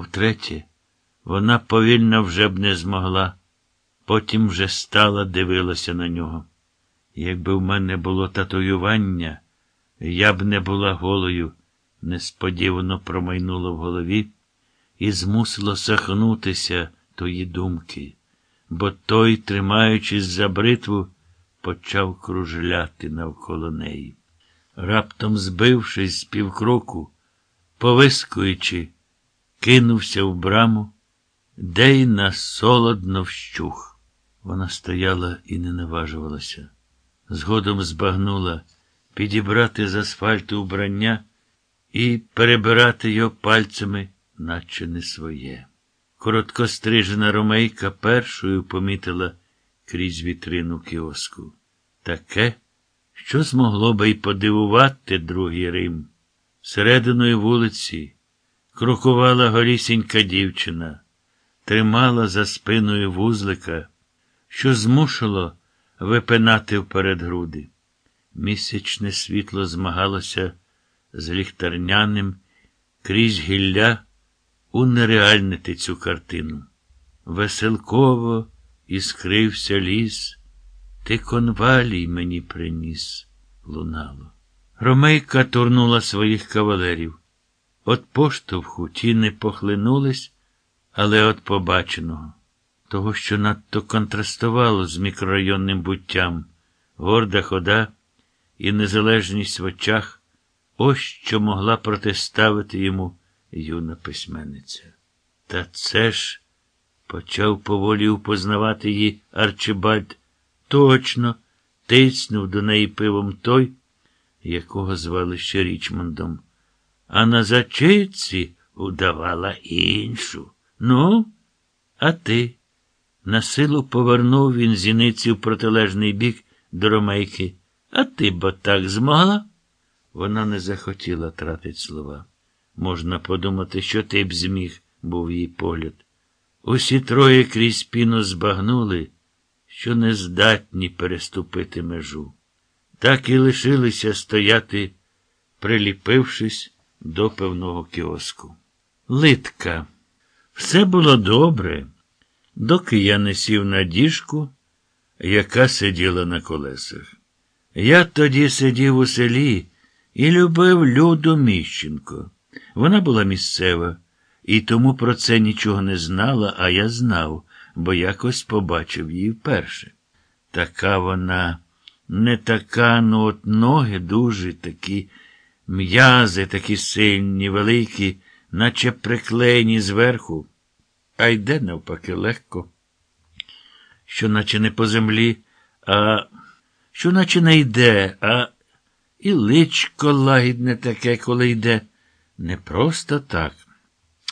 Втретє, вона повільно вже б не змогла, потім вже стала, дивилася на нього. Якби в мене було татуювання, я б не була голою, несподівано промайнуло в голові і змусило сахнутися тої думки, бо той, тримаючись за бритву, почав кружляти навколо неї. Раптом, збившись з півкроку, повискуючи, кинувся в браму, де й насолодно вщух. Вона стояла і не наважувалася. Згодом збагнула підібрати з асфальту вбрання і перебирати його пальцями, наче не своє. Короткострижена ромейка першою помітила крізь вітрину кіоску. Таке, що змогло би й подивувати другий Рим. Серединою вулиці крокувала голісінька дівчина, тримала за спиною вузлика, що змушило випинати вперед груди. Місячне світло змагалося з ліхтарняним крізь гілля унереальнити цю картину. Веселково іскрився ліс, ти конвалій мені приніс, лунало. Ромейка турнула своїх кавалерів. От поштовху ті не похлинулись, але от побаченого, того, що надто контрастувало з мікрорайонним буттям, горда хода і незалежність в очах, ось що могла протиставити йому юна письменниця. Та це ж почав поволі упознавати її Арчибальд. Точно тицнув до неї пивом той, якого звали ще Річмондом. А на зачитці удавала іншу. Ну, а ти? На силу повернув він зіниці в протилежний бік до Ромейки. А ти бо так змогла? Вона не захотіла тратити слова. Можна подумати, що ти б зміг, був її погляд. Усі троє крізь піну збагнули, що не здатні переступити межу. Так і лишилися стояти, приліпившись до певного кіоску. Литка. Все було добре, доки я не сів на діжку, яка сиділа на колесах. Я тоді сидів у селі і любив Люду Міщенко. Вона була місцева, і тому про це нічого не знала, а я знав, бо якось побачив її вперше. Така вона не така, ну от ноги дуже такі, м'язи такі сильні, великі, наче приклеєні зверху, а йде навпаки легко, що наче не по землі, а що наче не йде, а і личко лагідне таке, коли йде. Не просто так,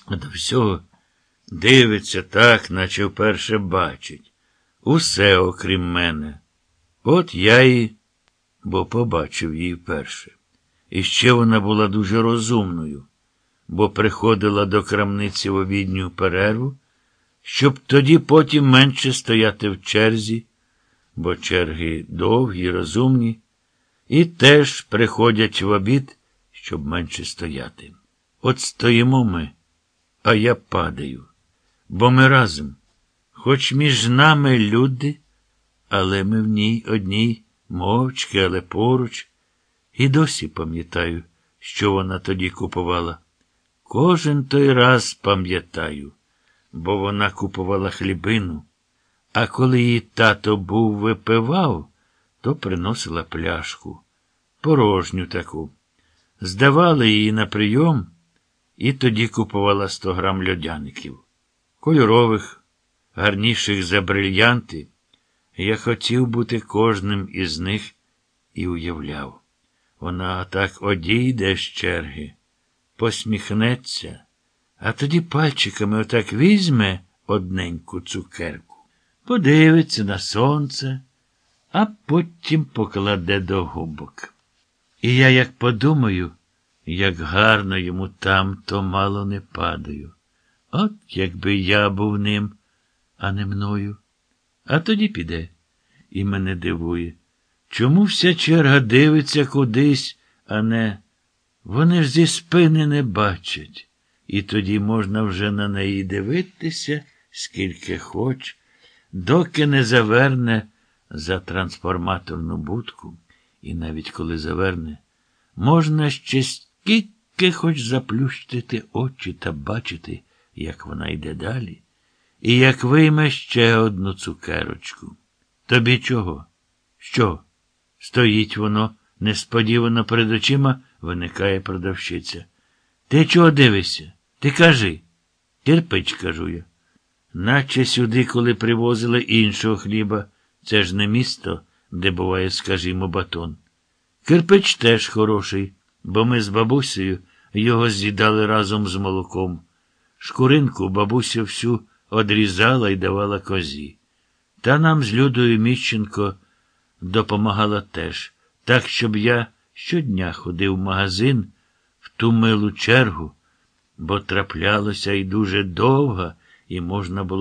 а до всього дивиться так, наче вперше бачить. Усе окрім мене. От я і, бо побачив її вперше. І ще вона була дуже розумною, бо приходила до крамниці в обідню перерву, щоб тоді потім менше стояти в черзі, бо черги довгі, розумні, і теж приходять в обід, щоб менше стояти. От стоїмо ми, а я падаю, бо ми разом, хоч між нами люди, але ми в ній одній мовчки, але поруч, і досі пам'ятаю, що вона тоді купувала. Кожен той раз пам'ятаю, бо вона купувала хлібину, а коли її тато був випивав, то приносила пляшку, порожню таку. Здавали її на прийом і тоді купувала 100 грам льодяників. Кольорових, гарніших за брильянти. Я хотів бути кожним із них і уявляв. Вона так одійде з черги, посміхнеться, а тоді пальчиками отак візьме одненьку цукерку, подивиться на сонце, а потім покладе до губок. І я як подумаю, як гарно йому там, то мало не падаю. От якби я був ним, а не мною. А тоді піде. І мене дивує. Чому вся черга дивиться кудись, а не. Вони ж зі спини не бачать. і тоді можна вже на неї дивитися, скільки хоч, доки не заверне за трансформаторну будку. І навіть коли заверне, можна ще скільки хоч заплющити очі та бачити, як вона йде далі, і як вийме ще одну цукерочку. Тобі чого? Що? Стоїть воно, несподівано перед очима виникає продавщиця. Ти чого дивишся? Ти кажи. Кирпич, кажу я. Наче сюди, коли привозили іншого хліба, це ж не місто, де буває, скажімо, батон. Кирпич теж хороший, бо ми з бабусею його з'їдали разом з молоком. Шкуринку бабуся всю одрізала і давала козі. Та нам з Людою Міщенко допомагала теж, так, щоб я щодня ходив в магазин в ту милу чергу, бо траплялося і дуже довга, і можна було